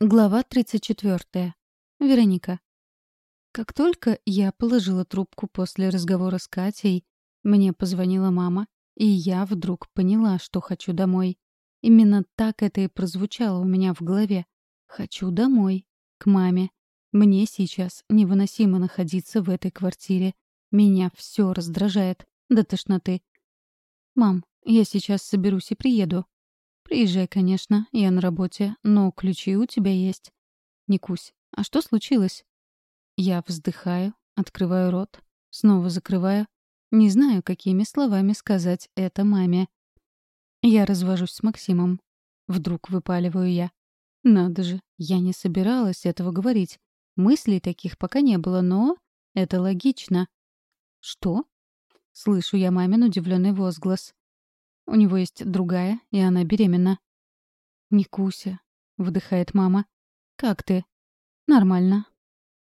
Глава 34. Вероника. Как только я положила трубку после разговора с Катей, мне позвонила мама, и я вдруг поняла, что хочу домой. Именно так это и прозвучало у меня в голове. Хочу домой, к маме. Мне сейчас невыносимо находиться в этой квартире. Меня все раздражает, до тошноты. «Мам, я сейчас соберусь и приеду», «Приезжай, конечно, я на работе, но ключи у тебя есть». «Никусь, а что случилось?» Я вздыхаю, открываю рот, снова закрываю. Не знаю, какими словами сказать это маме. Я развожусь с Максимом. Вдруг выпаливаю я. Надо же, я не собиралась этого говорить. Мыслей таких пока не было, но это логично. «Что?» Слышу я мамин удивленный возглас. У него есть другая, и она беременна. «Никуся», — выдыхает мама. «Как ты?» «Нормально».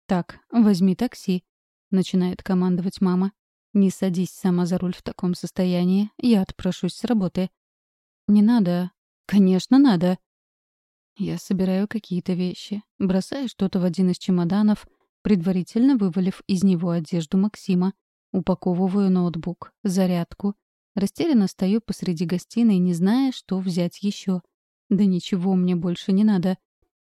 «Так, возьми такси», — начинает командовать мама. «Не садись сама за руль в таком состоянии, я отпрошусь с работы». «Не надо». «Конечно, надо». Я собираю какие-то вещи, бросаю что-то в один из чемоданов, предварительно вывалив из него одежду Максима, упаковываю ноутбук, зарядку, Растерянно стою посреди гостиной, не зная, что взять еще. Да ничего мне больше не надо.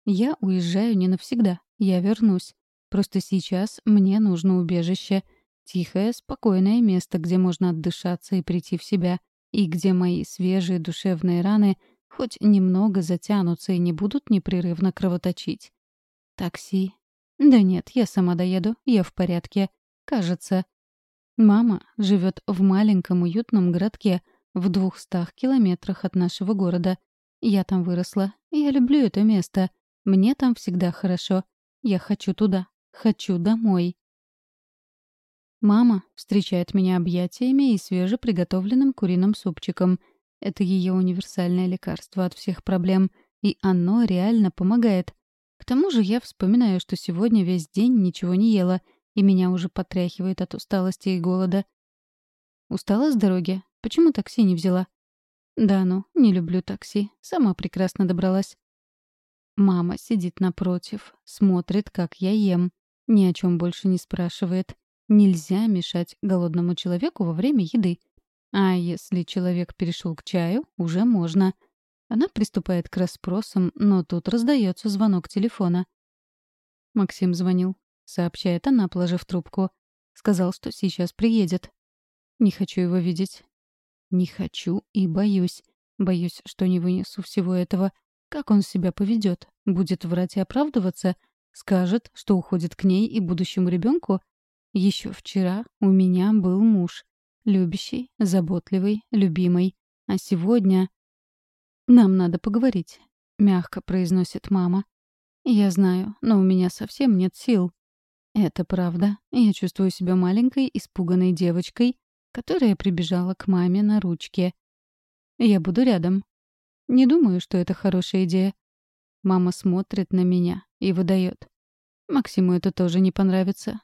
Я уезжаю не навсегда. Я вернусь. Просто сейчас мне нужно убежище. Тихое, спокойное место, где можно отдышаться и прийти в себя. И где мои свежие душевные раны хоть немного затянутся и не будут непрерывно кровоточить. Такси. Да нет, я сама доеду, я в порядке. Кажется. Мама живет в маленьком уютном городке в двухстах километрах от нашего города. Я там выросла. Я люблю это место. Мне там всегда хорошо. Я хочу туда. Хочу домой. Мама встречает меня объятиями и свежеприготовленным куриным супчиком. Это ее универсальное лекарство от всех проблем, и оно реально помогает. К тому же я вспоминаю, что сегодня весь день ничего не ела — и меня уже потряхивает от усталости и голода. Устала с дороги? Почему такси не взяла? Да ну, не люблю такси. Сама прекрасно добралась. Мама сидит напротив, смотрит, как я ем. Ни о чем больше не спрашивает. Нельзя мешать голодному человеку во время еды. А если человек перешел к чаю, уже можно. Она приступает к расспросам, но тут раздается звонок телефона. Максим звонил. — сообщает она, положив трубку. «Сказал, что сейчас приедет. Не хочу его видеть. Не хочу и боюсь. Боюсь, что не вынесу всего этого. Как он себя поведет? Будет врать и оправдываться? Скажет, что уходит к ней и будущему ребенку? Еще вчера у меня был муж. Любящий, заботливый, любимый. А сегодня... «Нам надо поговорить», — мягко произносит мама. «Я знаю, но у меня совсем нет сил. Это правда. Я чувствую себя маленькой, испуганной девочкой, которая прибежала к маме на ручке. Я буду рядом. Не думаю, что это хорошая идея. Мама смотрит на меня и выдает. Максиму это тоже не понравится.